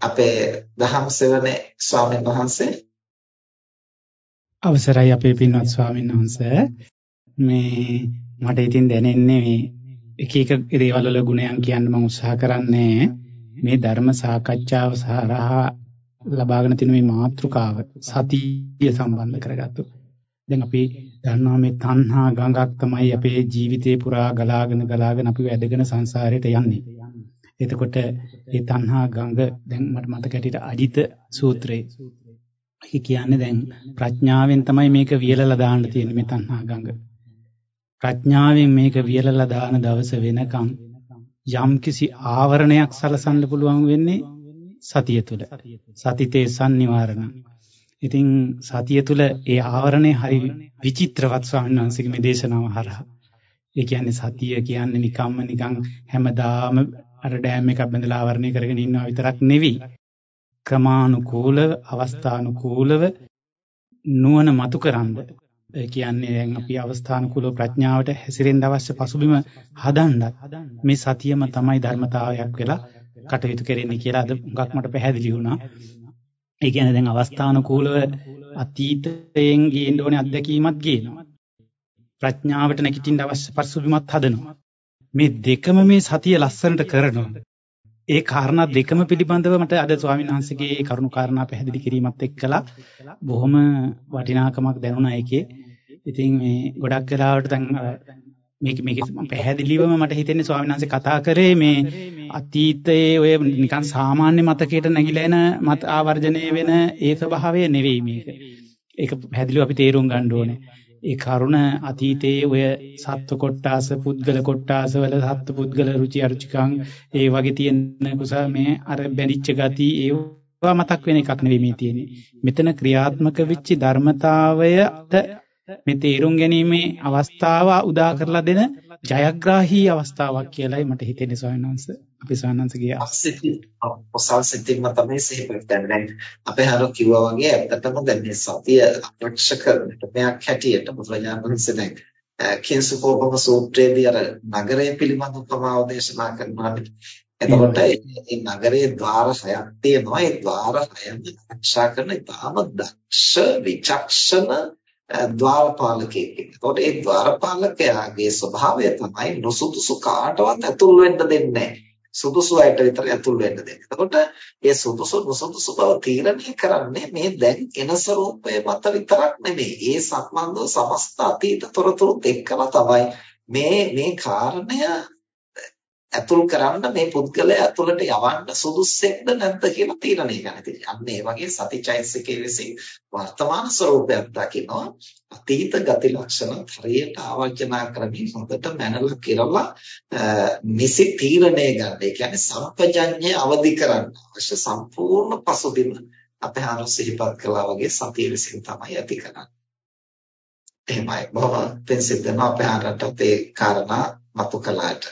අපේ දහම් සෙවනේ ස්වාමීන් වහන්සේ අවසරයි අපේ පින්වත් ස්වාමීන් වහන්සේ මේ මට ඉතින් දැනෙන්නේ මේ එක එක දේවල් වල ගුණයන් කියන්න මම උත්සාහ කරන්නේ මේ ධර්ම සාකච්ඡාව සහරහා ලබාගෙන තියෙන මේ මාතෘකාව සතිය සම්බන්ධ කරගත්තු. දැන් අපි දන්නවා මේ තණ්හා ගඟක් තමයි අපේ ජීවිතේ පුරා ගලාගෙන ගලාගෙන අපි වැඩගෙන සංසාරයට යන්නේ. එතකොට මේ තණ්හා ගඟ දැන් මට මතක හැටියට අජිත සූත්‍රයේ ඒ කියන්නේ දැන් ප්‍රඥාවෙන් තමයි මේක වියලලා දාන්න තියෙන්නේ මේ තණ්හා ගඟ. ප්‍රඥාවෙන් මේක වියලලා දාන දවස වෙනකන් යම්කිසි ආවරණයක් සලසන්න පුළුවන් වෙන්නේ සතිය තුළ. සතිතේ සම්නිවාරණ. ඉතින් සතිය තුළ ඒ ආවරණය හරි විචිත්‍රවත් ස්වාමීන් වහන්සේගේ මේ දේශනාව හරහා. ඒ කියන්නේ සතිය කියන්නේ නිකම්ම නිකන් හැමදාම අර ඩෑම් එකක් බඳලා ආවරණය කරගෙන ඉන්නවා විතරක් නෙවෙයි. ක්‍රමානුකූලව අවස්ථානුකූලව නුවණ මතුකරනද ඒ කියන්නේ දැන් අපි අවස්ථානුකූලව ප්‍රඥාවට හැසිරෙන්න අවශ්‍ය පසුබිම හදන්නත් මේ සතියම තමයි ධර්මතාවයක් වෙලා කටයුතු කරන්නේ කියලා අද හුඟක් මට පැහැදිලි වුණා. ඒ කියන්නේ දැන් අවස්ථානුකූලව අතීතයෙන් ගේන්න ඕනේ අත්දැකීමක් ගේනවා. ප්‍රඥාවට නැගිටින්න අවශ්‍ය පසුබිමත් හදනවා. මේ දෙකම මේ සතිය ලස්සනට කරනවා. ඒ කාරණා දෙකම පිළිබඳව මට අද ස්වාමීන් වහන්සේගේ කරුණු කාරණා පැහැදිලි කිරීමත් එක්කලා බොහොම වටිනාකමක් දැනුණා ඒකේ. ඉතින් මේ ගොඩක් වෙලාවට දැන් මේක මේක පැහැදිලිවම මට හිතෙන්නේ ස්වාමීන් වහන්සේ කතා කරේ මේ අතීතයේ ඔය නිකන් සාමාන්‍ය මතකයට නැగిලා එන මත ආවර්ජණය වෙන ඒ ස්වභාවය නෙවෙයි මේක. ඒක පැහැදිලිව අපි තේරුම් ගන්න ඕනේ. ඒ කරුණ අතීතයේ ඔය සත්ව කොට්ටාස පුද්ගල කොට්ටාස වල සත්ව පුද්ගල රුචි අරුචිකං ඒ වගේ තියෙන කුසල මේ අර බැඳිච්ච ගති ඒවා මතක් වෙන එකක් නෙවෙයි මේ තියෙන්නේ. මෙතන ක්‍රියාත්මක වෙච්ච ධර්මතාවයට මේ තේරුම් ගැනීමේ අවස්ථාව උදා කරලා දෙන ජයග්‍රාහී අවස්ථාවක් කියලායි මට හිතෙන්නේ ස්වාමීන් වහන්සේ. අපි සානන්සගේ අසෙති අසල්සෙතිම තමයි සිහිපත් දැන් අපේ හරෝ කිව්වා වගේ ඇත්තටම දැන් මේ සතිය අපේක්ෂ කරන දෙයක් හැටියට බුදුරජාණන් වහන්සේ දැන් කින්සුකෝපම සූත්‍රයේදී අර නගරය පිළිබඳව උපමාව දේශනා කරනවා එතකොට මේ නගරයේ ద్వාර හයක් තියෙනවා ඒ ద్వාර හයම ආරක්ෂා කරන ඉතාම දක්ෂ විචක්ෂණ ద్వාරපාලකයෙක්. එතකොට ඒ ద్వාරපාලකයාගේ ස්වභාවය තමයි නුසුදුසු කාටවත් ඇතුල් වෙන්න දෙන්නේ නැහැ. සුදුසු අයට විතර ඇතුල් වෙන්න දෙන්නේ. එතකොට මේ සුදුසු නොසුදුසු බව තීරණය කරන්නේ මේ දැන් එන ස්වરૂපය මත විතරක් නෙමෙයි. ඒ සම්බන්ධව සමස්ත අතීත තොරතුරුත් එක්කම තමයි මේ මේ කාරණය ඇතුල් කරන්න මේ පුද්ගලයා ඇතුළට යවන්න සුදුස්සෙක්ද නැද්ද කියලා තීරණය ගන්න. ඉතින් අන්න ඒ වගේ සතිචෛතසිකයේ විසින් වර්තමාන ස්වરૂපයක් දකිනවා. අතීත ගති ලක්ෂණ හරියට ආවර්ජනා කරමින් හොඳට මනල කියලා නිසි තීරණය ගන්න. ඒ කියන්නේ සම්පජඤ්ඤය අවදි කරන්න අවශ්‍ය සම්පූර්ණ පසුබිම අපේ හාරු සිහිපත් කළා වගේ සතිය විසින් තමයි ඇති කරන්නේ. එහෙමයි බොහොම පෙන්සිල් දෙනවා අපේ හාරට අපේ කාරණා මතු කළාට.